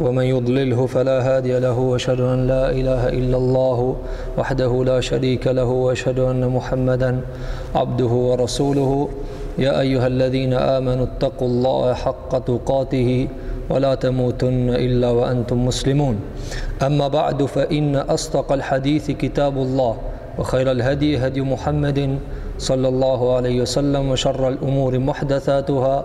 ومن يضلله فلا هادي له وأشهد أن لا إله إلا الله وحده لا شريك له وأشهد أن محمدا عبده ورسوله يا أيها الذين آمنوا اتقوا الله حق تقاته ولا تموتن إلا وأنتم مسلمون أما بعد فإن أصدق الحديث كتاب الله وخير الهدي هدي محمد صلى الله عليه وسلم وشر الأمور محدثاتها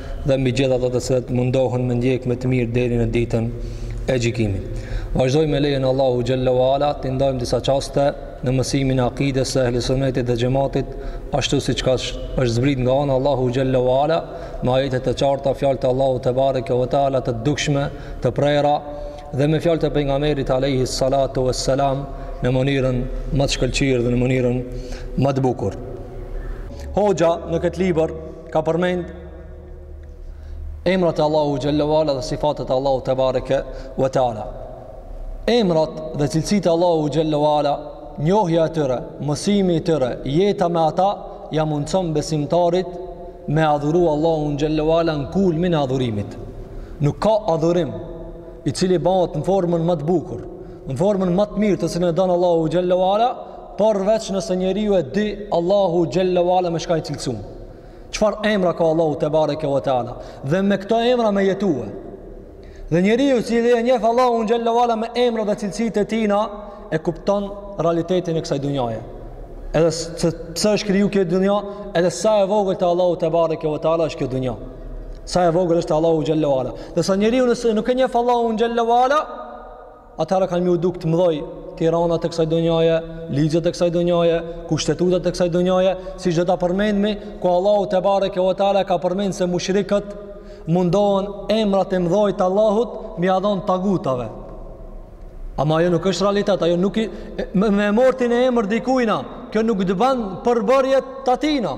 dhe mbi gjithë ato të cilët mundohen me ndjek me të mirë deri në ditën e gjykimit. Vazhdojmë me lejen Allahu xhallahu ala të ndajmë disa çaste në mësimin e akides së ehli sunnetit dhe xhamatit, ashtu siç që është zbrit nga ana Allahu xhallahu ala me ajete të qarta, fjalë të Allahu te bareke ve teala të dukshme, të prera dhe me fjalë të pejgamberit alayhi salatu vesselam në mënyrën ma të shkëlqyer dhe në mënyrën ma të bukur. Hoxha në këtë libër ka përmend emrat e Allahu xhallahu ala dhe sifatet e Allahu te bareke ve teala. Emrat dhe cilësitë e Allahu xhallahu ala, njohja e tyre, mësimi i tyre, jeta me ata ja mundson besimtarit me adhuru Allahun xhallahu ala në kulmin e adhurimit. Nuk ka adhurim i cili bahet në formën ma të bukur, në formën ma të mirë të cilën e don Allahu xhallahu ala, përveç nëse njeriu e di Allahu xhella wala me çka i cilësun. Çfarë emra ka Allahu te bareke ve teala dhe me këto emra me jetue. Dhe njeriu i cili e njeh Allahu xhella wala me emra dhe cilësitë e tina e kupton realitetin e kësaj dunjaje. Edhe se pse është kriju kjo dunja, edhe sa e vogël te Allahu te bareke ve teala është kjo dunja. Sa e vogël është te Allahu xhella wala. Dhe sa njeriu nëse nuk e njeh Allahu xhella wala, Atëherë kanë me iu duk të mëdhoj tiranat e kësaj dunjaje, ligjet e kësaj dunjaje, kushtetutat e kësaj dunjaje, siç do ta përmendmi, ku Allahu te bareke o teala ka përmend se mushrikët mundohen emrat e mëdhoj të Allahut me ia dhon tagutave. Ama ajo nuk është realitet, ajo nuk i me, me marrë ti një emër dikujna, kjo nuk të bën përbërje të atina.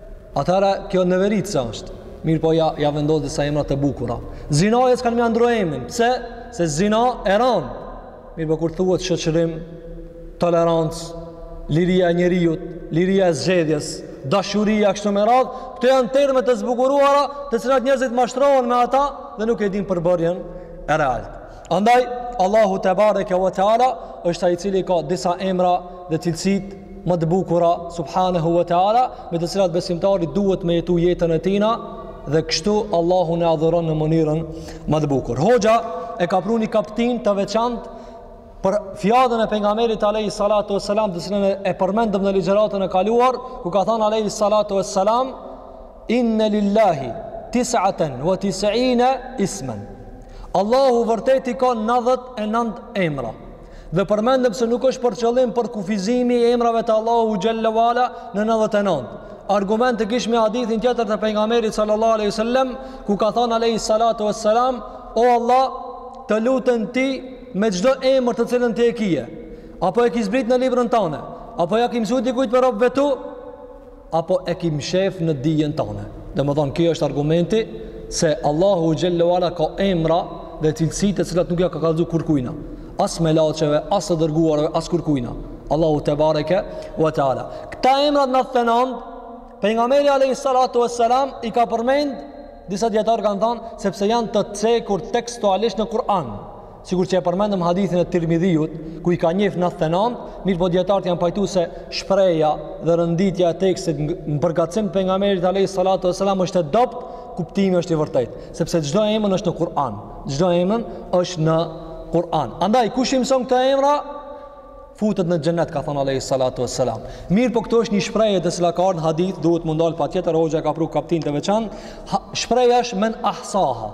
Atëra kjo neveritëse është. Mirëpo ja, ja vendos disa emra të bukura. Zinasë kanë me ia ndrru emrin. Pse? Se zina e ranë. Mirëpo kur thuhet shoqërim, tolerancë, liria e njeriut, liria e zgjedhjes, dashuria, kështu me radhë, këto janë terme të zbukuruara të cilat njerëzit mashtrohen me ata dhe nuk e dinë përbërjen e realtë. Andaj Allahu te bareke ve teala është ai i cili ka disa emra dhe cilësitë ma të bukura subhanahu ve teala me të cilat besimtari duhet me jetu jetën e tina dhe kështu Allahun e adhuron në mënyrën ma të bukur. Hoxha e ka pru ni kaptinë të veçantë për fjalën e pejgamberit Alehi Salatu e Salam të cilën e përmendëm në ligjëratën e kaluar ku ka thanë Alehi Salatu e Salam Inna lillahi tis'atan wa tis'ina isman. Allahu vërtet i ka 99 emra. Dhe përmendëm se nuk është për qëllim për kufizimi i emrave të Allahu xhalla wala në 99. Argument të kishme hadithin tjetër të pejgamberit sallallahu alaihi wasallam ku ka thanë alaihi salatu wassalam o Allah të lutem ty me çdo emër të cilën ti e kije apo e ki zbrit në librën tane apo ja ki mësu dikujt prej robve tu apo e ki mshef në dijen tane. Domethonë, kjo është argumenti se Allahu xhelle ve ala ka emra dhe cilësi të cilat nuk ja ka kallzu kurkujna. As melaqeve, as të dërguarve, as kurkujna. Allahu tebareke ve teala. Këta emrat nandhetenan, pejgamberi alejhi salatu vesselam, i ka përmend, disa dijetarë kanë thanë, sepse janë të cekur tekstualisht në Kur'an. Sikur që e përmendëm hadithin e Tirmidhiut, ku i ka njef nandhetenan, mirëpo dijetarët janë pajtu se shprehja dhe renditja e tekstit në përkatësim pejgamberit alejhi salatu vesselam është e dobët, kuptimi është i vërtetë. Sepse çdo emën është në Kur'an. Çdo emën është në Kur'an. Andaj, kush i mëson këta emra, futet në xhennet, ka thonë alejhi salatu vesselam. Mirëpo këtu është një shprehje e cila ka ardhë n'hadith, duhet mu ndal patjetër, hoxha ka pru kaptinë të veçantë, shprehja është men ahsaha.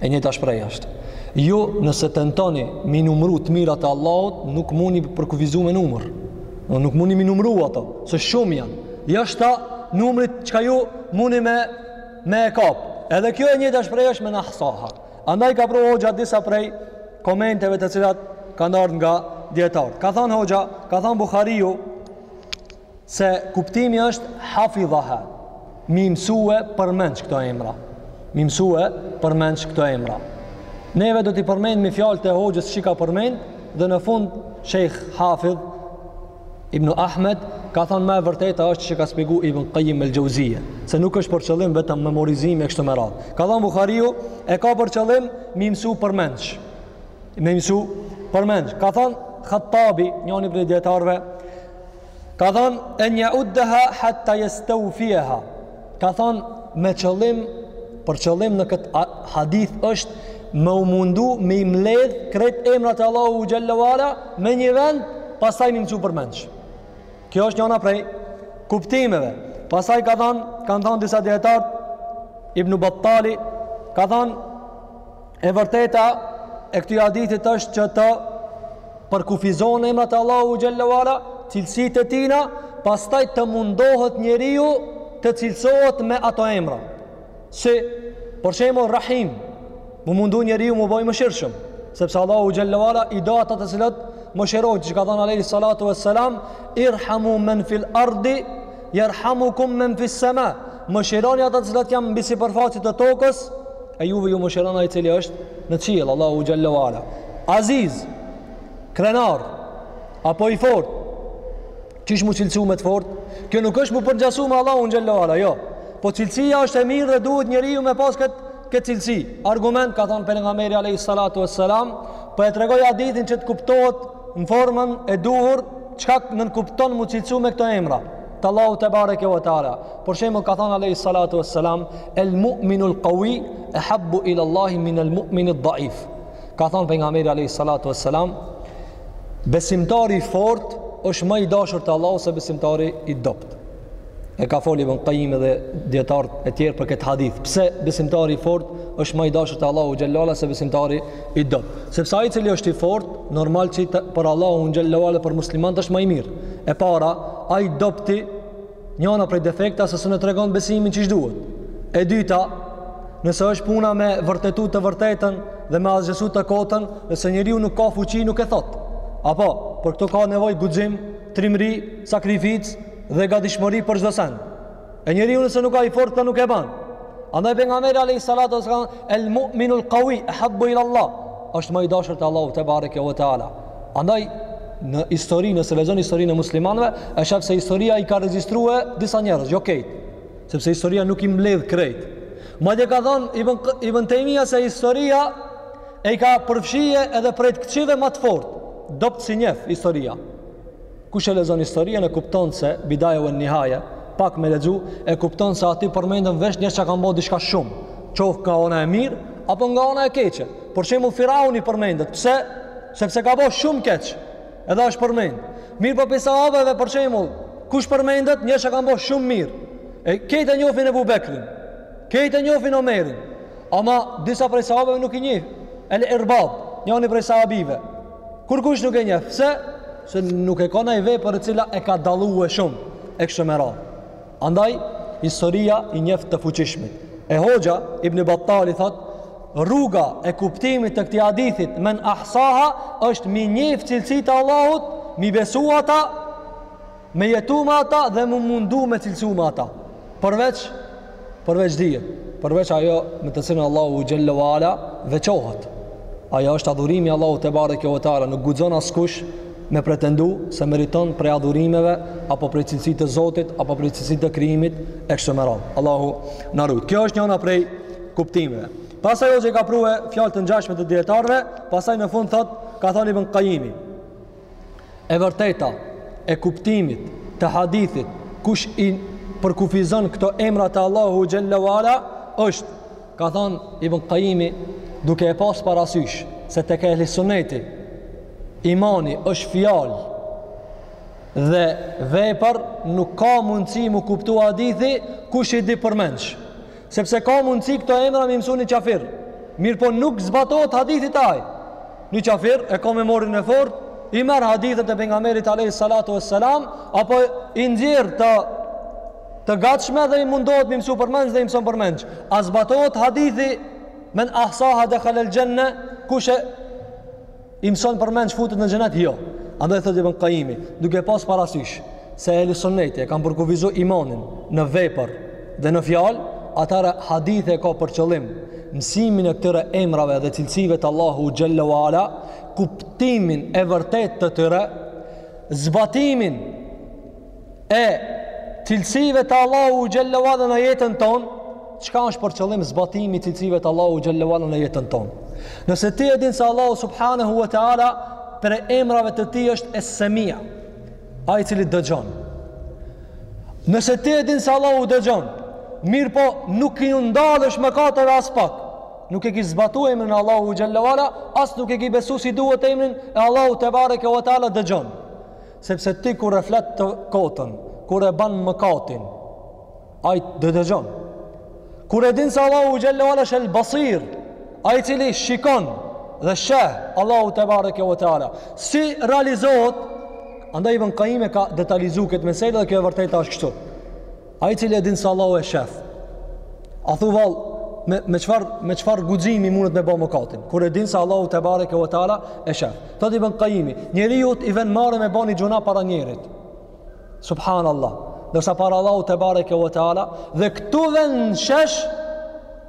E njëta shprehje është. Ju nëse tentoni mi numëru të mirat e Allahut, nuk muni të përkufizu me numër. Do nuk muni mi numëru ato, se shumë janë. Jashta numrit çka ju muni me me e kap. Edhe kjo e njëjta shprehje është men ahsaha. Andaj ka pru hoxha disa prej komenteve të cilat kanë ardhur nga dijetarët. Ka thënë hoxha, ka thënë Buhariu Se kuptimi është hafidhaha, mi mësue përmendsh këto emra. Mi mësue përmendsh këto emra. Neve do t'i përmend me fjalët e hoxhës që ka përmend dhe në fund Shejh Hafidh Ibn Ahmed ka thonë më e vërteta është që ka shpjegu Ibn Qajim El Xheuzije se nuk është për qëllim vetëm memorizimi e kështu me radhë ka thonë Buhariu e ka për qëllim mi mësu përmendsh mi mësu përmendsh ka thonë Hattabi njëni prej dijetarve Ka thon en jeuddeha hatta jesteufiha. Ka thon me qëllim për qëllim në kët hadith është me u mundu me i mledh krejt emrat e Allahu xhelle ve ala me një vend pastaj mi msu përmendsh. Kjo është njëna prej kuptimeve. Pastaj ka thon kanë thon disa dijetarë Ibn Battali ka thon E vërteta e këtij hadithit është që të përkufizohen emrat e Allahu xhelle ve ala, cilësitë e tina, pastaj të mundohet njeriu të cilësohet me ato emra. Si për shembull Rahim, mu mundu njeriu mu bo i mëshirshëm, sepse Allahu xhelle ve ala i do ata të cilët mëshirojnë, që ka thënë alejhi salatu vesselam, irhamu men fil ardi Jerhamukum men fis sama. Mëshironi ata të cilët janë mbi sipërfaqe të tokës, e juve ju mëshiron ai i cili është në qiell, Allahu xhelle ve ala. Aziz, krenar apo i fort. Qysh mu cilësu me të fort? Kjo nuk është mu përngjasu me Allahu xhelle ve ala, jo. Po cilësia është e mirë dhe duhet njeriu me pas kët kët cilësi. Argument ka thënë pejgamberi alejhi salatu vesselam, po e tregoj hadithin që të kuptohet në formën e duhur çka nënkupton m'u cilësu me këto emra të Allahu tebareke ve teala për shembull ka thonë alejhi salatu ve selam el mu'minul qawi ehabbu ila Allahi min el mu'mini daif ka thonë pejgamberi alejhi salatu ve selam besimtari i fort është ma i dashur te Allahu se besimtari i dobt e ka fol Ibn Qayyim dhe dietar e tjerë për këtë hadith. Pse besimtari i fortë është ma i dashur te Allahu xhele ve ala se besimtari i dobt? Sepse ai i cili është i fortë, normal që për Allahun xhele ve ala për muslimanët është ma i mirë. E para, ai i dobti njëna prej defekteve se s'u tregon besimin qysh duhet. E dyta, nëse është puna me vërtetu të vërtetën dhe me asgjësu të kotën, nëse njeriu nuk ka fuqi, nuk e thot. Po, për këto ka nevojë guxim, trimëri, sakrificë dhe gatishmëri për çdo send. E njeriu nëse nuk a i fortë, këta nuk e ban. Andaj pejgamberi alayhi salatu wasallam el mu'minul qawi ehabbu ila Allah. Është ma i dashur te Allahu tebareke ve teala. Andaj në histori, nëse lexon historinë e muslimanëve, e shef se historia i ka regjistrue disa njerëz, jo kejt, sepse historia nuk i mbledh krejt. Madje ka thonë Ibn Taymija se historia I ka përfshi edhe prej të këqive ma të fortët, dobtit s'i njef historia. Kush e lexon historinë e kupton se Bidaja uen Nihaja, pak me lexu e kupton se aty përmenden veç njerëz që kanë bo diçka shumë, qoftë nga ona e mirë apo nga ona e keqe. Për shembull Firauni përmendet, pse? Sepse ka bo shumë keq. Edhe është përmend. Mirëpo prej sahabeve për shembull, kush përmendet njerëz që kanë bo shumë mirë. E kejt e njofin Ebu Bekrin, kejt e njofin Omerin, Ama disa prej sahabeve nuk i njef. El Irbad, njoni prej sahabeve. Kurkush nuk e njef, pse? Se nuk e ka naj vepër e cila e ka dallue shumë e kështu me radhë. Andaj historia i njef të fuqishmit. E Hoxha Ibni Battali thot, rruga e kuptimit të këtij hadithi men ahsaha është m'i njeft cilësitë e Allahut, m'i besu ata Me jetu me ata dhe m'u mundu m'u cilësu me ata. Përveç, përveç dhije, përveç ajo me të cilën Allahu xhele ve ala veçohet. Ajo është adhurimi i Allahut tebareke ve teala, nuk guxon askush me pretendu se meriton prej adhurimeve apo prej cilësit të Zotit apo prej cilësit të krijimit e kështu me radhë. Allahu na rujtë. Kjo është njëna prej kuptimeve. Pastaj hoxha i ka prue fjalë të ngjashme të dietarëve, pastaj në fund thot ka thonë Ibn Qayimi. E vërteta e kuptimit të hadithit kush i përkufizon këto emra të Allahu xhele ve ala është ka thonë Ibn Kajimi duke e pas parasysh se tek ehli suneti imani është fjal dhe vepër nuk ka mundësi m'u kuptu hadithi kush i di përmendsh Sepse ka mundësi këto emra m'i mësu një qafir. Mirëpo nuk zbatot hadithi te ai. Një qafir e ka memorien e fort, i merr hadithet e pejgamberit alejhi salatu ve selam, apo i nxjerr të gatshme dhe i mundohet m'i mësu përmendsh dhe i mëson përmendsh. A zbatot hadithi men ahsaha dekhalel xhenne, kush e I mëson përmendsh futet në xhenet? Jo. Andaj thotë Ibn Kajimi, duke pas parasysh se ehli suneti e kanë përkufizu imanin në vepër dhe në fjalë, atëherë hadithi ka për qëllim mësimin e këtyre emrave dhe cilësive të Allahu xhelle ve ala, kuptimin e vërtetë të tyre, zbatimin e cilësive të Allahu xhelle ve ala në jetën tonë, çka është për qëllim zbatimi i cilësive të Allahu xhelle ve ala në jetën tonë. Nëse ti e din se Allahu subhanahu wa ta'ala prej emrave të tij është Es-Semia, ai i cili dëgjon. Nëse ti e din se Allahu dëgjon, mirëpo nuk iu ndalesh mëkateve aspak, nuk e ki zbatu emrin e Allahu xhelle ve ala, as nuk e ki besu si duhet emrin e Allahu tebareke wa ta'ala dëgjon. Sepse ti kur e flet të kotën, kur e ban mëkatin, ai të dëgjon. Kur e din se Allahu xhelle ve ala asht El-Basir, ai i cili shikon dhe sheh Allahu tebareke ve teala, si realizohet Andaj Ibn Kajimi e ka detalizu këtë mesele dhe kjo e vërtetë asht kështu. Ai i cili e din se Allahu e shef. A thu vallë me me çfar me çfar guximi mundet me ba mëkatin? Kur e din se Allahu tebareke ve teala e shef. Thotë Ibn Kajimi: Njeriut i vjen marre me ba ni gjynah para njerit. Subhanallah. Ndërsa para Allahu tebareke ve teala dhe këtu vjen n'shesh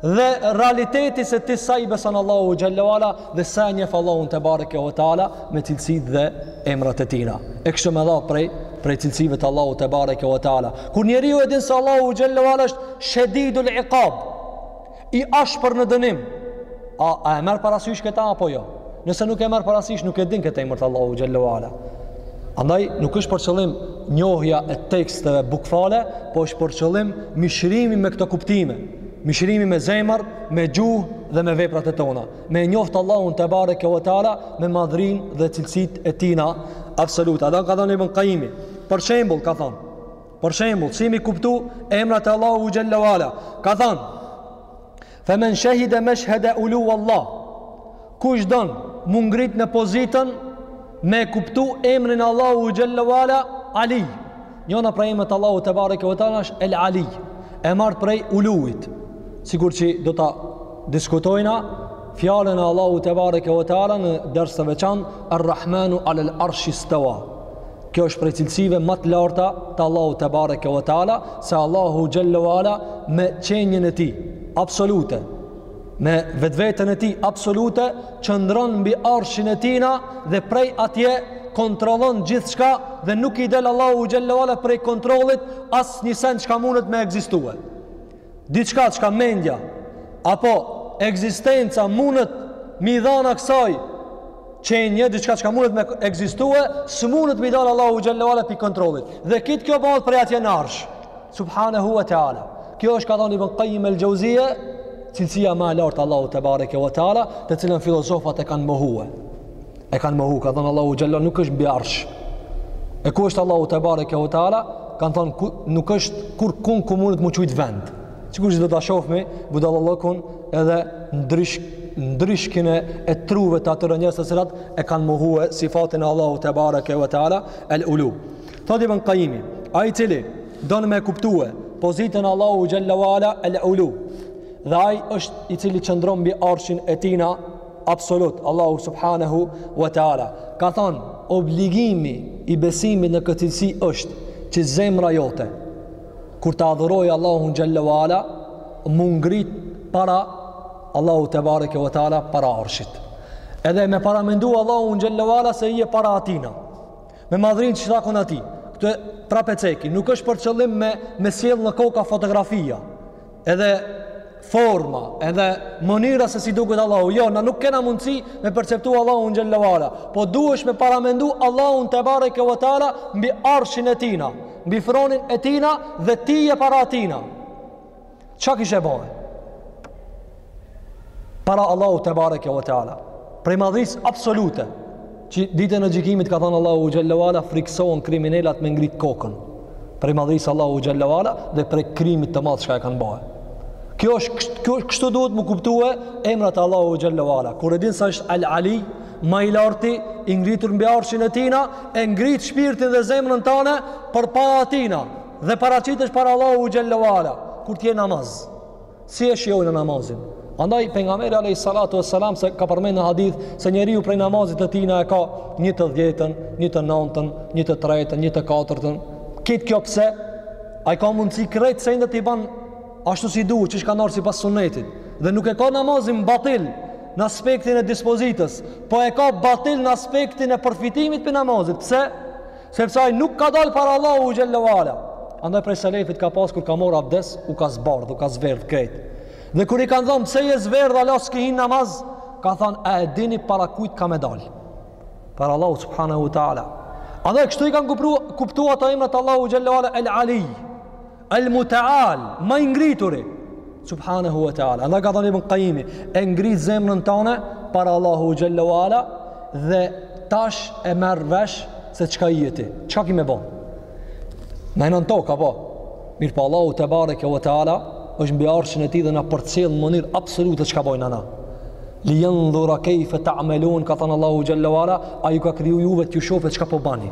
dhe realiteti se ti sa i beson Allahu xhelle ve ala dhe sa e njeh Allahun tebareke ve teala me cilësitë dhe emrat e tina. E kështu me radhë prej prej cilësive të Allahut tebareke ve teala. Kur njeriu e din se Allahu xhelle ve ala është shedidul iqab, i ashpër në dënim, a, a e merr parasysh këta apo jo? Nëse nuk e merr parasysh, nuk e din këtë emër të Allahu xhelle ve ala. Andaj nuk është për qëllim njohja e teksteve bukvale, po është për qëllim mishërimi me këto kuptime. Mishërimi me zemër, me gjuhë dhe me veprat e tona. Me njoft Allahun tebareke ve teala me madhërinë dhe cilësitë e tina absolute. Andaj ka thanë Ibn Kajimi. Për shembul, ka thonë. Për shembul, si m'i kuptu emrat e Allahu xhelle ve ala. Ka thonë, fe men shahide meshhede uluvvi Allah. Kush don m'u ngrit në pozitën me kuptu emrin e Allahu xhelle ve ala Ali. Njëna prej emrave të Allahu te bareke ve teala është El Ali, e marrë prej uluit. Sikur që do ta diskutojna fjalën e Allahu te bareke ve teala në ders të veçantë Ar-Rahmanu alel arshi stawa. Kjo është prej cilësive më të larta të Allahu te bareke ve teala, se Allahu xhallahu ala me qenien e tij absolute me vetveten e tij absolute qëndron mbi arshin e tina dhe prej atje kontrollon gjithçka dhe nuk i del Allahu xhallahu ala prej kontrollit asnjë sen çka mundet me ekzistua. Diçka çka mendja apo ekzistenca mundet me i dhanë kësaj qenje, diçka çka mundet me ekzistua, s'mundet mi dal Allahu xhallahu ala prej kontrollit. Dhe kit kjo bëhet prej atje në arsh. Subhanahu wa ta'ala. Kjo është ka thënë Ibn Qayyim al-Jauziyja, cilësia më e lartë Allahu te bareke ve teala, të cilën filozofat e kanë mohue. E kanë mohu, ka thënë Allahu xhallahu ala nuk është mbi arsh. E ku është Allahu te bareke ve teala? Kan thënë nuk është kurrkun ku mundet m'u qujt vend. Sikur do ta shohmi budallallokun edhe ndrysh ndryshkin e truve të atyre njerëzve të cilat e kanë mohue sifatin e Allahu te bareke ve teala el ulu. Thot Ibn Qayimi, ai i cili don me kuptue pozitën Allahu xhalla wala el ulu dhe ai është i cili qëndron mbi arshin e tina absolut Allahu subhanahu wa taala ka thon obligimi i besimit në këtë cilësi është që zemra jote kur ta adhurojë Allahu xhalla wala m'u ngrit para Allahu te bareke wa taala para arshit edhe me paramendu Allahu xhalla wala se je para tina Me madhërinë që i takon atij, këtë prap e ceki, nuk është për qëllim me, me sjell në koka fotografia, edhe forma, edhe mënyra se si duket Allahu. Jo, na nuk kena mundësi me perceptu Allahun xhallahu ala, po duhesh me paramendu Allahun te bareke ve teala mbi arshin e tina, mbi fronin e tina dhe ti je para tina. Ça kishe ba? Para Allahu te bareke ve teala. Prej madhërisë absolute. Që ditën e gjykimit ka thënë Allahu xhallahu ala frikësohen kriminelat me ngrit kokën. Prej madhërisë Allahu xhallahu ala dhe prej krimit të madh çka e kanë ba. Kjo është kjo kështu duhet m'u kuptue emrat e Allahu xhallahu ala. Kur e din se është Al Ali, më i larti, i ngritur mbi arshin e tina, e ngrit shpirtin dhe zemrën tane përpara tina. Dhe paraqitesh para Allahu xhalla wala kur ti je namaz. Si e shijon namazin? Andaj pejgamberi alayhi salatu wassalam se ka përmendur në hadith se njeriu prej namazit të tina e ka një të dhjetën, një të nëntën, një të tretën, një të katërtën. Këtë kjo pse? Ai ka mundësi krejt sendet t'i ban ashtu si duhet, qysh ka ardhë sipas sunetit. Dhe nuk e ka namazin batil në aspektin e dispozitës, po e ka batil në aspektin e përfitimit prej namazit. Pse? Sepse ai nuk ka dalë para Allahu xhelle ue ala. Andaj prej selefit ka pas kur ka marrë abdes, u ka zbardh, u ka zverdh krejt. Dhe kur i kanë thënë pse je zverdh ala s'ki hi n'namaz, ka thënë a e dini para kujt kam me dalë? Para Allahu subhanahu wa taala. Andaj kështu i kanë kuptu kuptu ato emrat Allahu xhelle ue ala el Alij. El Muteal, ma i ngrituri. Subhanehu ue Teala. Andaj ka thënë Ibn Kajimi, e ngrit zemrën tane para Allahu xhelle ue ala dhe tash e merr vesh se çka je ti. Çka ki me bo? Me ndejt nën tokë, apo? Mirëpo, Allahu tebareke ue Teala është mbi arshin e tij dhe na përcjell në mënyrë absolute çka bojmë na. Li jendhura kejfe ta'melun, ka thënë Allahu xhelle ue ala, ai ju ka kriju juve t'ju shofe çka po bani.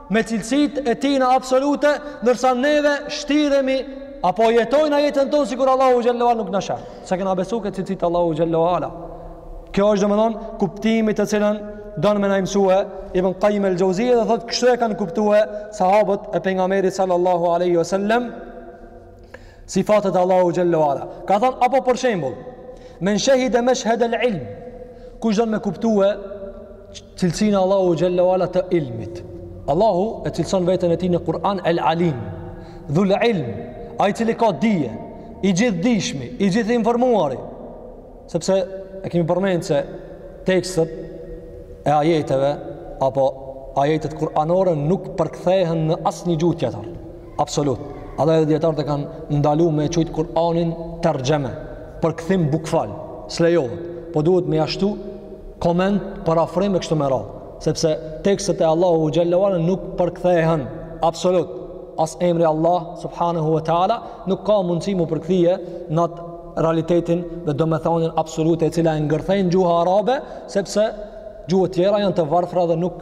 me cilësitë e tina absolute, ndërsa neve shtiremi apo jetojmë na jetën tonë sikur Allahu xhelle ue ala nuk na sheh. S'e kena besu këtë cilësi të Allahu xhelle ue ala. Kjo është domethënë kuptimi të cilin don me na e mësue Ibn Qayyim al-Jauziyja dhe thotë kështu e kanë kuptue sahabët e pejgamberit sallallahu alaihi wasallam Sifatet e Allahu xhelle ue ala. Ka thanë, apo për shembul, men shehide meshhed el-ilm, kush don me kuptue cilësinë e Allahu xhelle ue ala të ilmit. Allahu e cilëson veten e tij në Kur'an el alim, dhul ilm, ai i cili ka dije, i gjithëdijshmi, i gjithinformuari, sepse e kemi përmen se tekstet e ajeteve, apo ajetet kuranore nuk përkthehen në asnjë gjuhë tjetër. Absolut. Andaj edhe dijetarët e kanë ndalu me e qujt Kur'anin terxheme, përkthim bukfal, slejohet, po duhet me ia shtu koment, përafrim e kështu me radhë, sepse tekstet e Allahu xhelle ue ala nuk përkthehen, absolut, as emri Allah, subhanahu wa ta'ala, nuk ka mundësi m'u përkthye në atë realitetin dhe domethanien absolute e cila e ngërthen gjuha arabe, sepse gjuhët tjera janë të varfra dhe nuk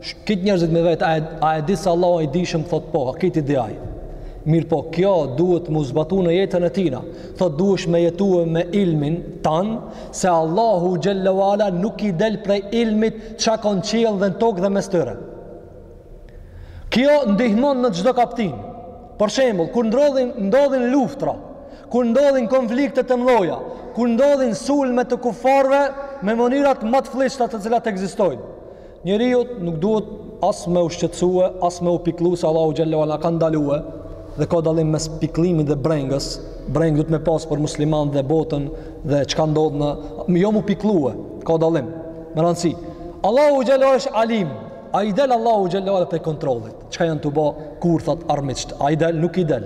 Kitë njerëzit me vet, a e, a e di se Allahu i dijshëm, thotë po, a kitë e di ai. Mirëpo, kjo duhet m'u zbatu në jetën e tina. Thotë duhesh me jetue me ilmin tan, se Allahu xhelle ue ala nuk i del prej ilmit çka ka në qiell dhe në tokë dhe mes tyre. Kjo ndihmon në çdo kaptinë. Për shembul, kur ndrodhin, ndodhin luftra, kur ndodhin konflikte të mdhoja, kur ndodhin sulme të kufarëve me mënyrat ma të flliqta të cilat ekzistojnë, Njeriu nuk duhet as me u shqetësue, as me u pikllu se Allahu xhelle ue ala ka ndalue dhe ka dallim mes pikllimit dhe brengës. Brengë duhet me pas për musliman dhe botën dhe çka ndodh në jo m'u pikllue, ka dallim. Me rëndësi. Allahu xhelle është alim. A i del Allahu xhelle ue ala prej kontrollit çka janë tu ba kurthat armiqt? A i del? Nuk i del.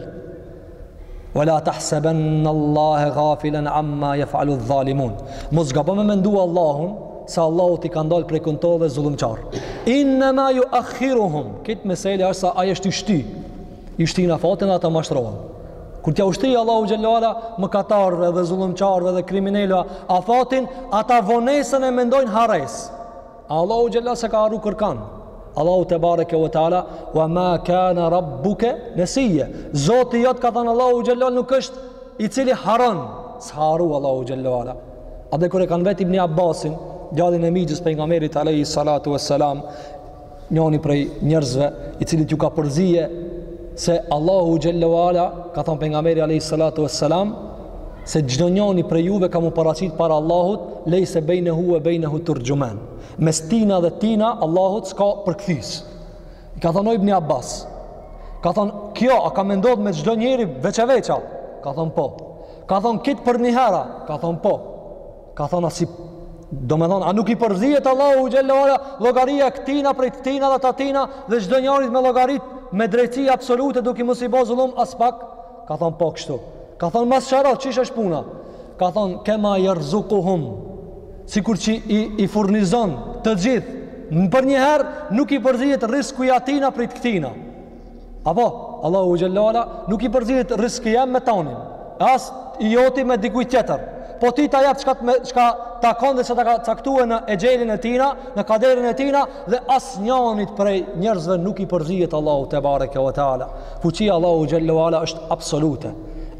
Wala tahsabanna Allaha ghafilan amma ya'malu adh-dhalimun. Mos gabo me mendua Allahun se Allahu t'i ka ndal prej këtyne edhe zullumqar. Inna ma yu'akhiruhum. Kit mesela është sa ai është i shtyn. I shtyn afatin e ata mashtrohen. Kur t'ja u shtyn Allahu xhallahu ala mëkatarëve dhe zullumqarëve dhe kriminelëve afatin, ata vonesën e mendojnë harresë. Allahu xhella s'e ka harru kërkan. Allahu tebareke ve teala wa ma kana rabbuka nasiyya. Zoti jot ka than Allahu xhella nuk është i cili harron. S'harron Allahu xhella ala. Edhe kur e kanë vet Ibn Abbasin, djalin e mixhës Pejgamberit alayhi salatu wassalam, njëri prej njerëzve i cili iu ka përzi se Allahu xhella ala ka thënë pejgamberi alayhi salatu wassalam se çdo njëri prej juve ka m'u paraqit para Allahut, lejse bejnehu ve bejnehu turxhuman. Mes tina dhe tina Allahut s'ka përkthys. I ka thonë o Ibn Abbas. Ka thonë, kjo a ka me ndodh me çdo njëri veç e veça? Ka thonë po. Ka thonë krejt përnjëherë. Ka thonë po. Ka thonë si domethonë, a nuk i përzihet Allahu xhallahu llogaria e këtina prej t'atina dhe t'atina dhe çdo njëri me llogarit me drejtësi absolute duke mos i bo zullum aspak? Ka thonë po kështu. Ka thonë more, qysh është puna? Ka thonë kema jerzukuhum. Sikur që i, i furnizon të gjithë përnjëherë nuk i përzijet risku i atina prej të këtina. Apo, Allahu xhelle ala, nuk i përzijet risku jem me tonin. As i joti me dikuj tjetër. Po ti ta jep çka, me, çka t'takon dhe sa ta ka caktue në exhelin e tina, në kaderin e tina, dhe as njanit prej njerëzve nuk i përzijet Allahu tebareke ve teala. Fuqia e Allahu xhallahu ala është absolute.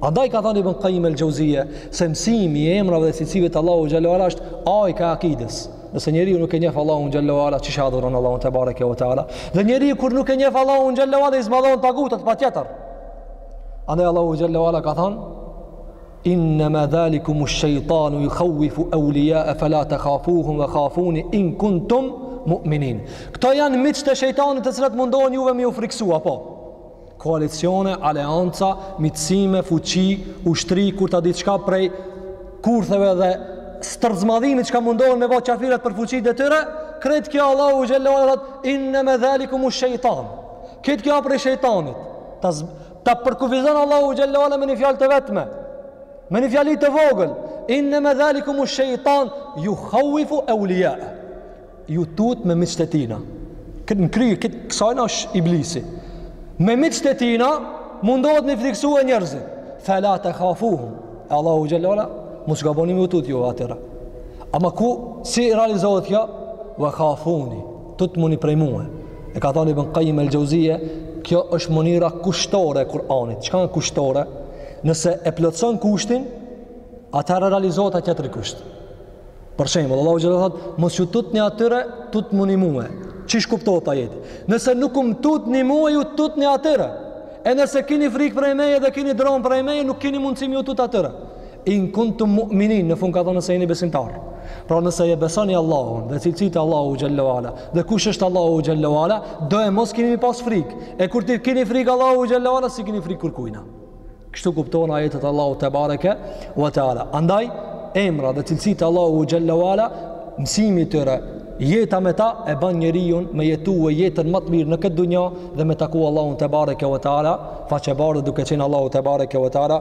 Andaj ka thënë Ibn Qayyim el-Jauziyje se mësimi i emrave dhe cilësive të Allahu xhallahu ala është ajka e akides. Nëse njeriu nuk e njeh Allahun xhallahu ala, qysh adhuron Allahun tebareke ve teala. Dhe njeriu kur nuk e njeh Allahun xhallahu ala, i zmadhon tagutat patjetër. Andaj Allahu xhallahu ala ka thënë Inna ma dhalikum ash-shaytanu yukhawifu awliya'a fala takhafuhum wa khafuni in kuntum mu'minin. Këto janë miqtë e shejtanit të cilët mundohen juve me ju friksu, po koalicione, aleanca, miqësime, fuqi, ushtri kurtha, diçka prej kurtheve dhe stërzmadhimit çka mundohen me bo qafirat për fuqitë e tyre, krejt kjo Allahu xhallahu ala inna ma dhalikum ash-shaytan. Krejt kjo a prej shejtanit. Ta Ta përkufizon Allahu xhallahu ala me një fjalë të vetme. Me një fjali të vogël, inna ma dhalikum ash-shaytan yukhawifu awliya. Ju tut me miqt e tina. Kët në krye, krejt kësajna është iblisi. Me miqt e tina mundohet me i frikësu njerëzit. Fala takhafuhum. E Allahu xhallahu ala mos gaboni me ju tut ju atyre. Ama ku si realizohet kjo? Wa khafuni. Tutmuni prej mue. E ka thanë Ibn Qayyim al-Jauziye, kjo është mënyra kushtore e Kur'anit. Çka është kushtore? Nëse e plotëson kushtin, atëherë realizohet tjetri kusht. Për shembull, Allahu xhelle ve ala thotë, mos ju tutni atyre, tutmuni mue. Qysh kuptohet ajeti? Nëse nuk m'u tutni mue, ju tutni atyre. E nëse keni frikë prej meje dhe keni dron prej meje, nuk keni mundësi me ju tut atyre. In kuntum mu'minin, në fund ka thënë nëse jeni besimtar. Pra nëse e besoni Allahun dhe cilësitë e Allahut xhelle ve ala, dhe kush është Allahu xhelle ve ala, domosdo keni pas frikë. E kur t'i keni frikë Allahut xhelle ve ala, s'i keni frikë kurkujna. Kështu kuptohen ajetet e Allahut tebareke ue teala. Andaj emrat dhe cilësitë e Allahut xhelle ve ala, mësimi i tyre, jeta me ta e ban njeriun me jetu jetën më të mirë në këtë dunja dhe me taku Allahun tebareke ue teala, faqebardhë duke qenë Allahu tebareke ue teala,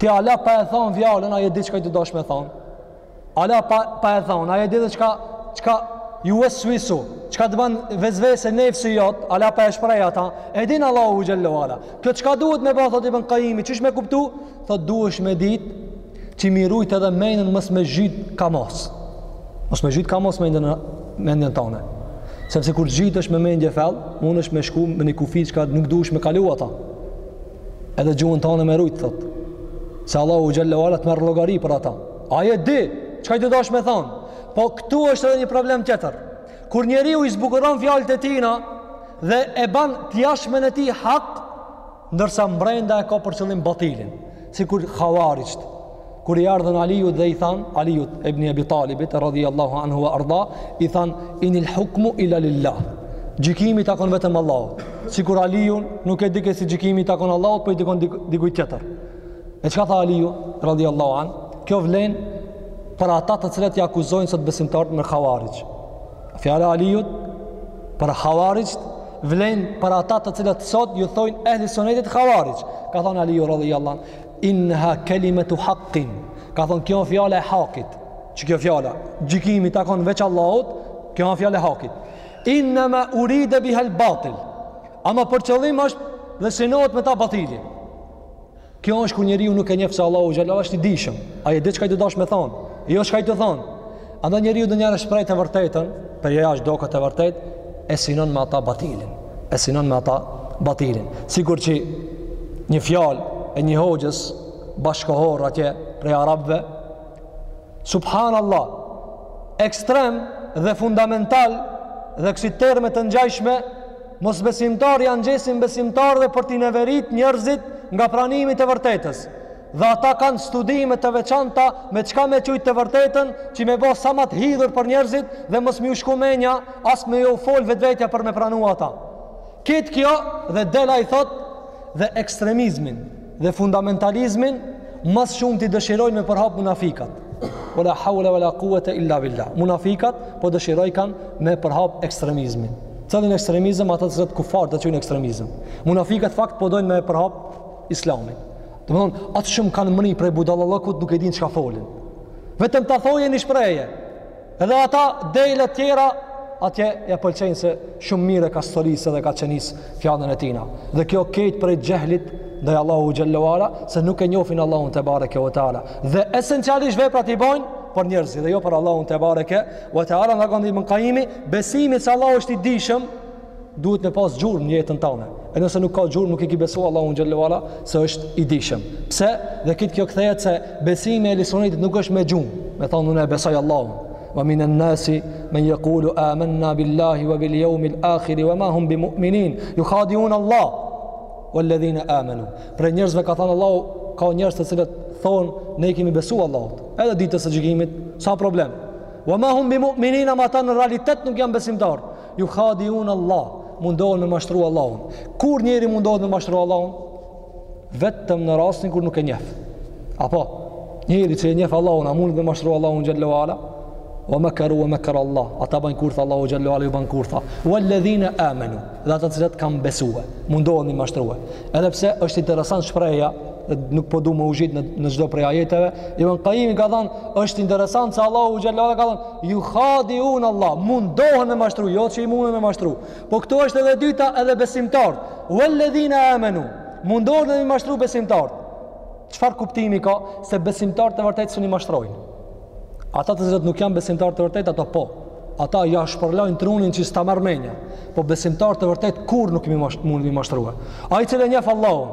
Ti ala pa e thonë fjalën, ai e di çka je tu dash me thonë? Ala pa, pa e thonë, ai e di edhe çka, çka juvesvisu, çka të ban vesvese nefsi jotë, ala pa e shpreh ata, e din Allahu xhelle ve ala. Kjo çka duhet me ba, thot Ibn Kajimi, qysh me kuptu? Thot duhesh me dit, që me rujt edhe menën mos me e gjujt kahmos. Mos me e gjujt kahmos mendjen, mendjen tane. Sepse kur zhytesh me mendje thellë, munesh me shku me një kufi çka nuk duhesh me kalu ata. edhe gjuhën tane me rujtë, thot. Se Allahu xhelle ve ala të merr llogari për ata. Ai e di çka je tu dash me thanë? Po këtu është edhe një problem tjetër. Kur njeriu i zbukuron fjalët e tina dhe e ban të jashmen e tij hak, ndërsa mbrenda e ka për qëllim batilin. Sikur havarixhët, Kur i ardhën Aliut dhe i than, Aliut ibn Abi Talibit radhiyallahu anhu wa arda, i than inil hukmu ila lillah. Gjykimi i takon vetëm Allahut. Sikur Aliu nuk e dike se gjykimi i takon Allahut, po i takon dikujt tjetër. E çka tha Aliu radhiyallahu an? Kjo vlen për ata të cilët i akuzojnë sot besimtarët me Khawarij. Fjala Aliut për Khawarij vlen për ata të cilët sot ju thojnë ehli sunetit Khawarij. Ka thënë Aliu radhiyallahu an, Innaha kelimatu haqqin. Ka thon kjo a fjala e hakit. Qi kjo fjala? Gjykimi i takon veç Allahut. Kjo është fjala e hakit. Innama urida biha al-batil. Ama për qëllim është dhe synohet me ta batili. Kjo është kur njeriu nuk e njeh se Allahu xhelle ve ala është i dijshëm. Ai e di çka je tu dash me thon. Jo çka je tu thon. Andaj njeriu ndonjëherë e shpreh të vërtetën, prej jashtë doket e vërtetë, e sinon me ata batilin. E sinon me ata batilin. Sikur që një fjalë e një hoxhës bashkohor atje prej arabëve, subhanallahu ekstrem dhe fundamental dhe kësi terme të ngjajshme, mosbesimtarët jau ngjesin besimtarëve për t'i neverit njërzit nga pranimi i të vërtetës. Dhe ata kanë studime të veçanta me çka me qujt të vërtetën, që me bo sa ma të hidhur për njerëzit dhe mos me ju shku menja, as me ju fol vetvetja për me pranua ata. Këtë kjo dhe dela i thot dhe ekstremizmin dhe fundamentalizmin ma s'shumti dëshirojnë me përhap munafikat. Ue la haule, ue la kuete, illa billah. Munafikat po dëshirojkan me përhap ekstremizmin. Cilin ekstremizëm, ata të cilët kufarët e qujnë ekstremizëm. Munafikat fakt po dojnë me përhap Islamin. Domethonë, atë shumë kanë mëni prej budalallëkut nuk e din çka folin. Vetëm ta thojën një shprehje. Edhe ata delet tjera, atje ja pëlqejnë se shumë mirë e ka stolisë dhe ka qenisë fjalën e tina. Dhe kjo krejt prej xhehlit ndaj Allahut xhelle ve ala, se nuk e njofin Allahun tebareke ve teala. Dhe esencialisht veprat i bojnë, për njerëzit dhe jo për Allahun tebareke ve teala ka thon Ibn Kajjimi besimi se Allahu është i dijshëm duhet me pas gjurmë në jetën tane. E nëse nuk ka gjurmë, nuk i ki besu Allahun xhelle ve ala se është i dijshëm. Pse? Dhe kitë kjo kthehet se besimi e lisonitit nuk është me gjuhë. Me thonë, unë e besoj Allahun. Wa minen-nasi men jekulu amanna billahi wa bil jaumil akhiri wa ma hum bi mu'minin. Jukhadiunë Allah. Wa ledhina amanu. Prej njerëzve ka thonë Allahu, ka njerëz të cilët thonë, ne i kemi besu Allahut. Edhe ditës së gjykimit, s'ka problem. Wa ma hum bi mu'minin, ama ata në realitet nuk janë besimtarë. Jukhadiunë Allah, mundohen me mashtru Allahun. Kur njeri mundohet me mashtru Allahun? Vetëm në rastin kur nuk e njef. Apo, njeri që e njef Allahun, a mund me mashtru Allahun xhelle ve ala? Ue mekeru, ue mekere Allah. Ata bajnë kurtha, Allahu xhelle ve ala ju ban kurtha. Uel-ledhine amenu, dhe ata cilat kanë besue, mundohen me i mashtru. Edhe pse është interesant shprehja, nuk po du me u zgjatë në, në çdo prej ajeteve, i më në ka thanë, është interesant se Allahu xhelle ve ala ka thanë, Jukhadiunë Allah, mundohen me mashtru, jo që i mundën me mashtru. Po këtu është edhe e dyta edhe besimtarët. Uel-ledhine amenu, mundohen me i mashtru besimtarët. Çfarë kuptimi ka se besimtarët e vërtetë s'i mashtrojnë? Ata të cilët nuk janë besimtarë të vërtetë, ato po. Ata ja shpërlajnë trunin që s'ta merr menja. Po besimtarët e vërtetë kurrë nuk mi, mund me i mashtrue. Ai i cili e njef Allahun,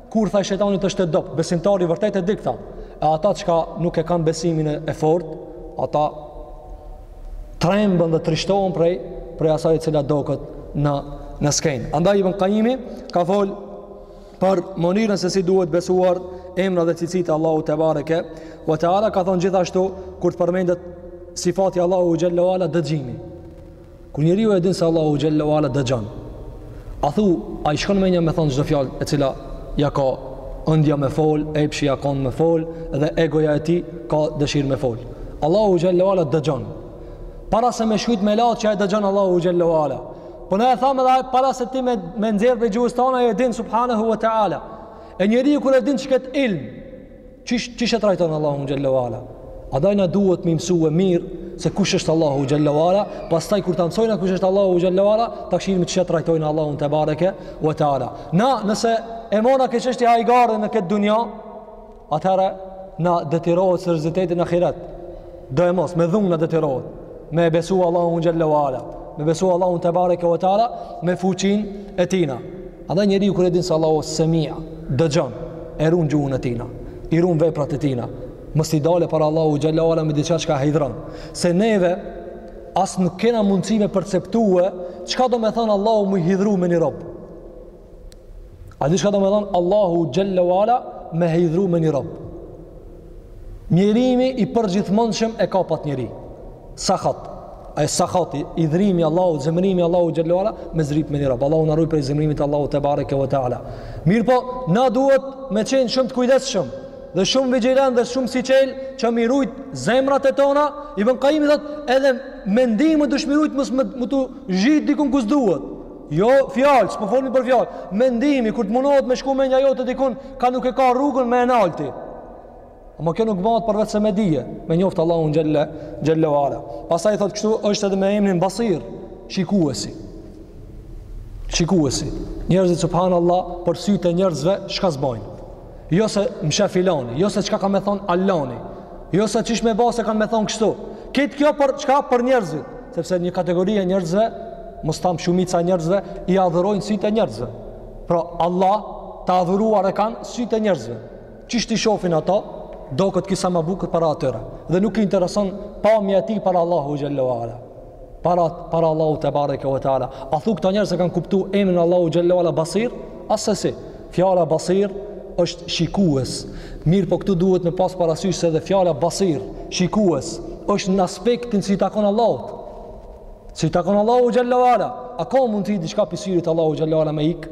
Kurtha e shejtanit është e dobët, besimtari i vërtetë e di këta. E ata që nuk e kanë besimin e, e fortë, ata trembën dhe trishtohen prej prej asaj e cila doket në në skenë. Andaj Ibn Kajjimi ka fol për mënyrën se si duhet besuar emrat dhe cilësitë e Allahut tebareke ve teala ka thon gjithashtu kur të përmendet sifati i Allahut xhelle ve ala dëgjimi Kur njeriu e din se Allahu xhalla wala dëgjon, a thu, a i shkon menja me thonë çdo fjalë e cila ja ka ëndja me fol, epshi ja ka me fol dhe egoja e tij ka dëshirë me fol. Allahu xhalla wala dëgjon. Para se me shkrujt melaqtë që e dëgjon Allahu xhalla wala. Po ne e thamë edhe para se ti me, me nxjerrë prej gjuhës tona e din subhanahu wa ta'ala. E njeriu kur e din qiket ilm, Qysh, qysh e trajton Allahu xhallahu ala? Andaj na duhet me mësue mirë se kush është Allahu xhallahu ala, pastaj kur ta mësojna kush është Allahu xhallahu ala, ta kshirim qysh e trajtojna Allahun te bareke u te ala. Na, nëse e mona kët çështje hajgare në këtë dunjë, atëherë na detyrohet serioziteti në ahiret. Do e mos me dhunë na detyrohet. Me besu Allahu xhallahu ala, me besu Allahu te bareke u te ala, me fuqin e tina. Andaj njeriu kur e din se Allahu është Semi, dëgjon, e ruan gjuhën e tina, i ruan veprat e tina. Mos i dalë para Allahu xhalla wala me diçka çka e hidhron. Se neve as nuk kena mundësi me perceptue çka domethanë Allahu m'u hidhru me një rob. A di çka domethanë Allahu xhalla wala m'u hidhru me një rob? Mjerimi i përgjithmonshëm e kap at njeri. Sahat. E sahati, hidhrimi i Allahut, zemërimi i Allahut xhalla wala, me zrit me një rob. Allahu na rujt prej zemërimit t'Allahut tebareke ve teala. Mirëpo, na duhet me qenë shumë të kujdesshëm. Dhe shumë vigjilent dhe shumë syçelë që m'i rujt zemrat e tona, Ibn Kajimi thotë edhe mendimet duhet m'i rujt mos me t'u ngjit dikun ku s'duhet. Jo fjalë, s'po folmi për fjalë. Mendimi kur të mundohet me shku mendja jote dikun, ka nuk e ka rrugën me e nal ti. Ama kjo nuk bëhet përveç se me dije, me njoft Allahu xhalla xhalla wala. Pastaj thotë kështu, është edhe me emrin Basir, shikuesi. Shikuesi. Njerëzit subhanallahu për sytë e njerëzve çka s'bojnë. Jo se më shef filani, jo se çka ka me thon Allani. Jo se qysh me bo se kanë me thon kështu. Krejt kjo për çka për njerëzit, sepse një kategori e njerëzve, mos tham shumica e njerëzve i adhurojnë sytë e njerëzve. Pra Allah të adhuruar e kanë sytë e njerëzve. Qysh t'i shohin ato, doket ky sa ma bukur para atyre dhe nuk i intereson pamja e tij para Allahu xhallahu ala. para para Allahu te bareke ve teala. A thu këta njerëz e kanë kuptuar emrin e Allahut xhallahu ala basir? Asesi. Fjala basir është shikues. Mirëpo këtu duhet me pas parasysh se edhe fjala basir, shikues, është në aspektin si i takon Allahut. Si i takon Allahu xhallahu ala. A ka mundsi diçka prej syrit t'Allahut xhallahu ala me ik?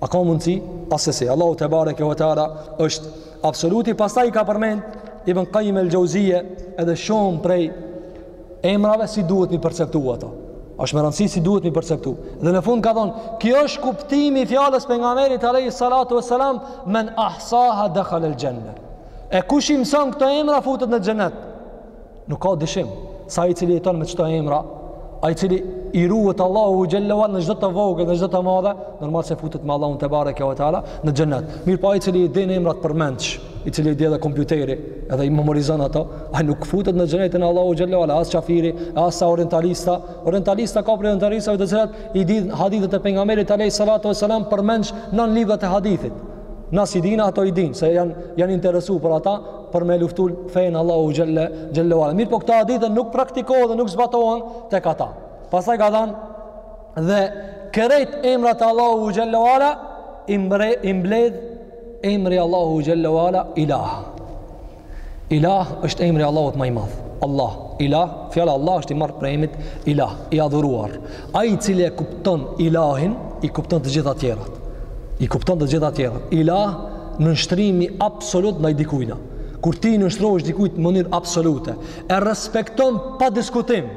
A ka mundsi? Asesi. Allahu te bareke ve teala është absoluti. Pastaj i ka përmend Ibn Qayyim el-Jauziyje edhe shumë prej emrave si duhet mi perceptu ato. Është me rëndësi si duhet mi perceptu. Dhe në fund ka thonë, kjo është kuptimi i fjalës pejgamberit alejhi salatu ue selam, men ahsaha dekhalel xhenne. E kush i mësën këto emra futet në xhennet? Nuk ka dyshim, se ai cili jeton me qëto emra, ai cili i ruhet Allahut xhelle ue ala në çdo të vogël, në çdo të madhe, normal se futet me Allahun tebareke ue teala, në xhennet. Mirëpo ai cili i din emrat përmendsh, ai cili i di edhe kompjuteri edhe i memorizon ato, Ai nuk futet në xhenetin e Allahu xhelle ue ala as kafiri, as sa orientalistat. Orientalista ka prej orientalistëve të cilat i din hadithet e pejgamberit alayhi salatu wasalam përmendsh nën librat e hadithit. Na s'i dina, ata i din, se janë janë interesuar për ata për me luftu fenë e Allahut xhelle, xhelle ue ala. Mirëpo këto hadithe nuk praktikohen dhe nuk zbatohen tek ata. Pasaj ka thanë dhe krejt emrat e Allahut xhelle ue ala i mbledh emri i Allahut xhelle ue ala ilaha. Ilah është emri i Allahut ma i madh. Allah, ilah, fjala Allah është i marrë prej emrit ilah, i adhuruar. Ai cili e kupton ilahin, i kupton të gjitha tjerat. I kupton të gjitha tjerat. Ilah nënshtrimi absolut ndaj dikujna. Kur ti i nënshtrohesh dikujt në mënyrë absolute, e respekton pa diskutim,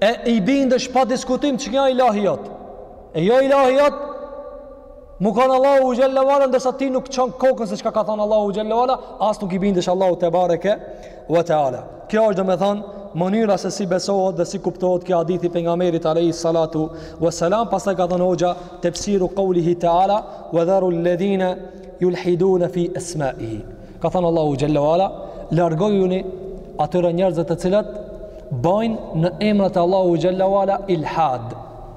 e i bindesh pa diskutim qe njaj ilahi jot. E jo ilahi jot, Me kanë Allahu xhelle ve ala, ndërsa ti nuk çon kokën se çka ka thonë Allahu xhelle ve ala, as nuk i bindesh Allahut tebareke ve teala. Kjo është domethonë, mënyra se si besohet dhe si kuptohet ky hadithi i pejgamberit alejhi salatu ve selam, pastaj ka thonë hoxha, tefsiru kaulihi teala, ve dherul-ledhine julhidune fi esmaihi. Ka thonë Allahu xhelle ve ala, largojuni atyre njerëzve të cilët, bajnë në emrat e Allahut xhelle ve ala ilhad,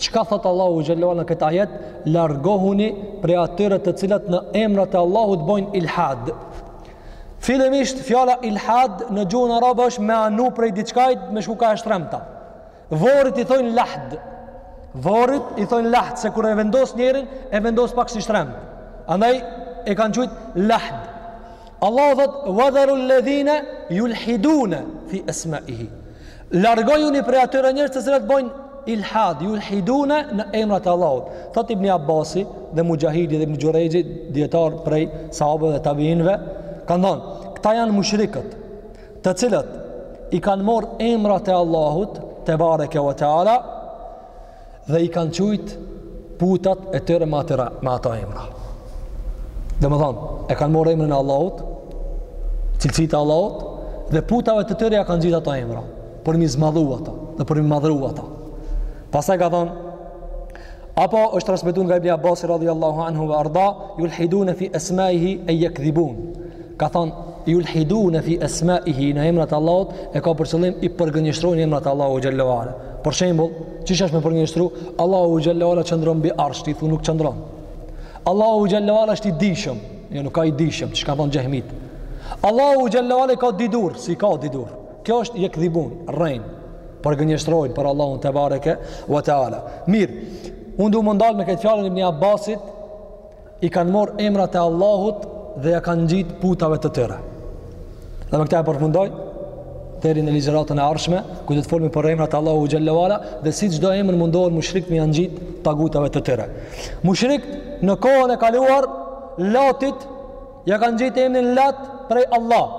Çka thot Allahu xhelle ue ala në këtë ajet? Largohuni prej atyre të cilët në emrat e Allahut bojnë ilhad. Fillimisht fjala ilhad në gjuhën arabe është me anu prej diçkajt me shku kah e shtremta. Vorit i thonë lahd. Vorit i thonë lahd se kur e vendos njerin e vendos pak si shtremt. Andaj e kanë qujt lahd. Allahu thot wadharu alladhina yulhiduna fi asma'ihi. Largojuni prej atyre njerëz të cilët bojnë ilhad, yulhiduna në emrat e Allahut. Thot Ibn Abbasi dhe Mujahidi dhe Ibn Jurayji dietar prej sahabëve dhe tabiinëve kanë thënë, këta janë mushrikët, të cilët i kanë marrë emrat e Allahut tebareke ve teala dhe i kanë qujt putat e tyre me, ata, me ato emra. Domethonë, e kanë marrë emrin e Allahut, cilësitë e Allahut, dhe putave të tyre ja kanë ngjitë ato emra, për mi zmadhu ato, dhe për mi madhru ato. Pasaj ka thonë, apo është transmetu nga Ibni Abbas, radijAllahu anhu ve erda, julhidune fi esmaihi ej jekdhibun. Ka thënë yulhidun fi asma'ihi në emrat e Allahut e ka për qëllim i përgënjeshtrojnë emrat e Allahu xhelle ue ala. Për shembull, qysh është me përgënjeshtru Allahu xhelle ue ala qëndron mbi arsh, ti thu nuk qëndron. Allahu xhelle ue ala është i dijshëm, jo nuk ka i dijshëm, çka thon xhehmit. Allahu xhelle ue ala ka dituri, s'ka dituri. Kjo është yekdhibun, rrejnë. Përgënjeshtrojnë për Allahun tebareke ve teala. Mirë. Unë do me u ndal me këtë fjalën e Ibn Abbasit, i kanë marrë emrat e Allahut dhe ja kanë ngjitë putave të tyre. Dhe me këta e përfundoj, deri në ligjëratën e ardhshme, ku do të folmi për emrat e Allahu xhelle ue ala, dhe si çdo emër mundohen mushrikt me ja ngjitë tagutave të tyre. Mushrikt në kohën e kaluar, latit, ja kanë ngjitë emrin lat prej Allah.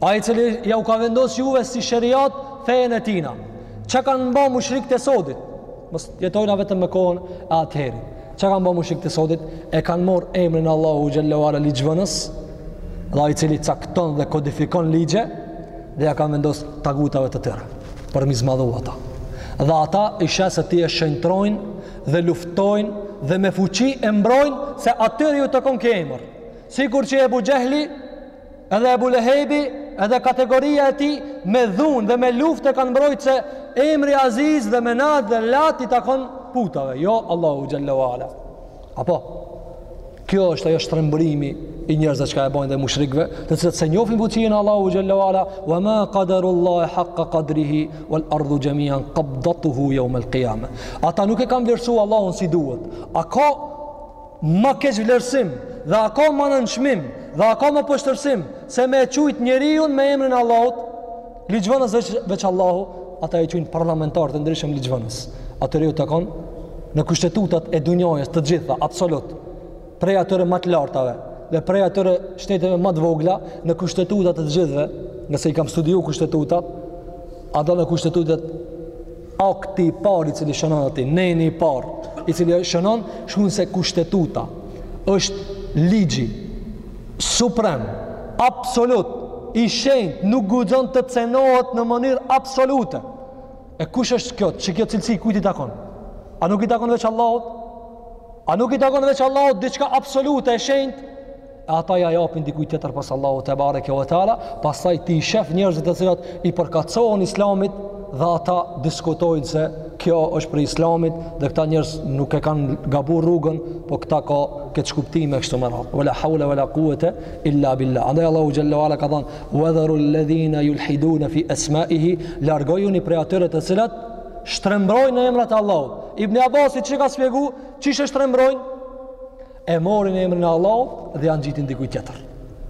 Ai i cili ja u ka vendos juve si sheriat fejen e tina. Çka kanë mba mushrik të sodit? Mos jetojna vetëm me kohën e atëherit. Çka kanë ba mushrikt e sodit? E kanë marr emrin e Allahu xhelle ue ala ligjvënës, dhe ai i cili cakton dhe kodifikon ligje dhe ja kanë vendos tagutave të tyre për me i zmadhu ata. Dhe ata i sheh se ti e shenjtërojnë dhe luftojnë dhe me fuqi e mbrojnë se atyre ju takon ky emër. Sikur që Ebu Xhehli, Edhe Ebu Lehebi, edhe kategoria e tij, me dhunë dhe me luftë e kanë mbrojtë se emri Aziz dhe Menat dhe Lat i takon putave, jo Allahu xhelle ue ala. Apo, kjo është ajo shtrembrimi i njerëzve çka e bajnë dhe mushrikve, të cilët s'e njofin fuqinë e Allahu xhelle ue ala, wa ma qadarullaha haqqa qadrihi, wal ardhu xhemian qabdatuhu jeumel kijame. Ata nuk e kanë vlerësu Allahun si duhet. A ka Ma keq vlerësim dhe a ka ma nënçmim dhe a ka ma poshtërsim se me e qujt njeriun me emrin e Allahut ligjvënës veç, veç Allahu ata e qujnë parlamentarët e ndryshëm ligjvënës atyre ju takon në kushtetutat e dunjajës të gjitha absolut prej atyre ma të lartave dhe prej atyre shteteve ma të vogla në kushtetutat të gjithëve ngase i kam studiu kushtetutat ato në kushtetutat Akti i parë i cili shënon aty, neni i parë i cili shënon, shkruan se kushtetuta është ligji suprem, absolut, i shenjtë, nuk guxon të cenohet në mënyrë absolute. E kush është kjo? Që kjo cilësi kujt i takon? A nuk i takon veç Allahut? A nuk i takon veç Allahut diçka absolute e shenjtë? e ata ja japin dikujt tjetër pas Allahut tebareke ve teala, pastaj ti i shef njerëzit të cilët i përkatësohen islamit dhe ata diskutojnë se kjo është prej islamit dhe këta njerëz nuk e kanë gabu rrugën, po këta ka këtë shkuptim e kështu me radhë. Wala hawla wala quwata illa billah. Andaj Allahu xhelle ue ala ka thënë: "Wa dharu alladhina yulhiduna fi asma'ihi", largojuni prej atyre të cilat shtrembrojnë në emrat e Allahut. Ibn Abbasi qysh e ka shpjegu, qysh e shtrembrojnë? e morin emrin e Allahut dhe ja ngjitin dikujt tjetër.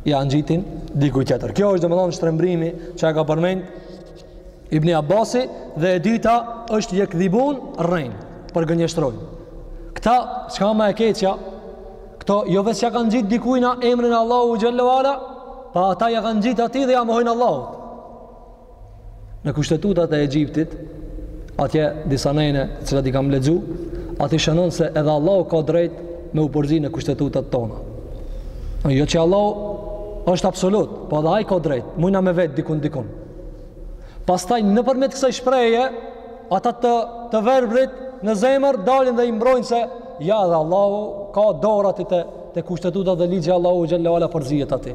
Ja ngjitin dikujt tjetër. Kjo është domethënë shtrembrimi që e ka përmend Ibn Abbasi dhe e dyta është yekdhibun rrejnë për gënjeshtrojnë. Këta çka ma e keqja, këto jo veç ja kanë ngjit dikujna emrin e Allahut xhelle ve ala, po ata ja kanë ngjit atij dhe ja mohojnë Allahut. Në kushtetutat e Egjiptit, atje disa nene të cilat i kam lexu, aty shënon se edhe Allahu ka drejt me u përzi në kushtetutat tona. Në jo që Allah është absolut, po edhe ai ka drejt, mujna me vet dikun dikun. Pastaj nëpërmjet kësaj shprehje, ata të, të verbrit në zemër dalin dhe i mbrojnë se ja edhe Allahu ka dorë aty te kushtetuta dhe ligja Allahu xhelle ve ala përzihet aty.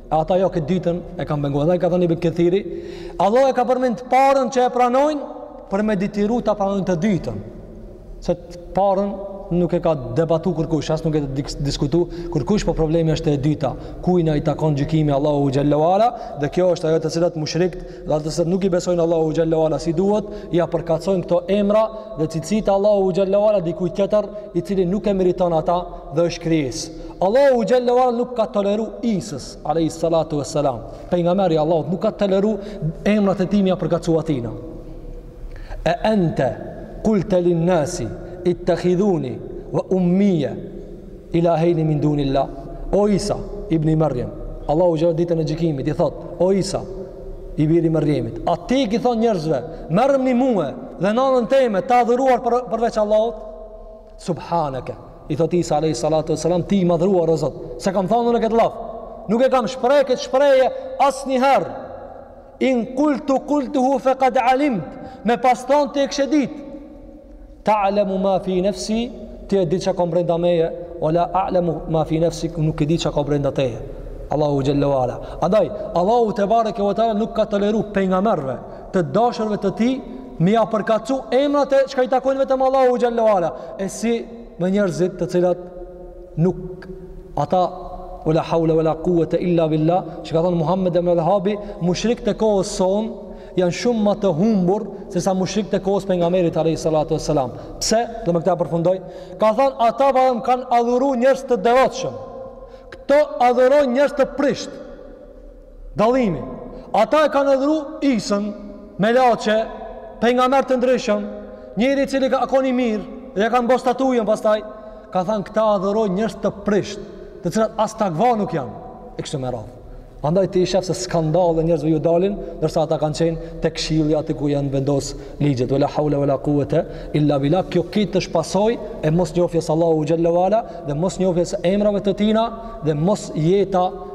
e ata jo këtë dytën e kanë penguar. Dhe ka thënë Ibn Kathiri, Allahu e ka përmend të parën që e pranojnë për me detyru ta pranojnë të dytën. Se të parën nuk e ka debatu kurkush, as nuk e ka diskutu kurkush, po problemi është e dyta. Kujna i takon gjykimi Allahut xhelle ve ala, dhe kjo është ajo të cilat mushrikët Dhe ato se nuk i besojnë Allahut xhelle ve ala si duhet, ja përkatësojnë këto emra dhe cilësi të Allahut xhelle ve ala dikujt tjetër, i cili nuk e meriton ata dhe është krijesë. Allahu xhelle ve ala nuk ka toleru Isës alayhi salatu wassalam. Pejgamber i Allahut nuk ka toleru emrat e tij m'ia përkatësu atina. E ente kulte lin nasi ittakhidhuni wa ummiya Ilahejni min dunil-lah, o Isa, ibni Merjem, Allahu xhelle ditën e gjikimit, i thot, o Isa, i biri i Merjemit, a ti ki thon njerëzve, merrmëni mue dhe nanën teme, të adhuruar për, përveç Allahut, subhaneke, i thot Isa, alejhi salatu ve selam, ti i madhëruar o Zot, s'e kam thon unë këtë llaf, nuk e kam shpreh këtë shprehje asnjëherë, In kultu kultuhu fe kad alimte, me pas thonë ti e kishe dit. Ta'lemu ma fi nefsi, ti e di çka ka brenda meje, ve la a'lemu ma fi nefsik, nuk e di çka ka brenda teje. Allahu xhelle ve ala. Andaj, Allahu tebareke ve teala nuk ka toleru pejgamberve, të dashurve të tij, m'ia përkatësu emrat çka i takojnë vetëm Allahut xhelle ve ala. E si me njerëzit të cilat nuk ata wala hawla wala quwata illa billah që ka thënë Muhammed ibn Abdulvehabi mushrikët e kohës sonë janë shumë më të humbur sesa mushrikët e kohës pejgamberit alayhi salatu wassalam pse dhe me këta përfundoj ka thënë ata barem kanë adhuruar njerëz të devotshëm këto adhurojnë njerëz të prisht Dallimi. Ata e kanë adhuru Isën, melaqe, pejgamberë të ndryshëm, njeri i cili ka konë i mirë, dhe ia kanë bo statujën pastaj, ka thanë këta adhurojnë njerëz të prisht, të cilat as takva nuk janë, e kështu me radhë. Andaj ti i sheh se skandale njerëzve ju dalin, ndërsa ata kanë qenë te këshilli aty ku janë vendos ligjet. Ve la haule, ve la kuvete, illa billah, kjo krejt është pasojë e mosnjofjes Allahu Xhelle ve Ala dhe mosnjofjes emrave të tina dhe mos jeta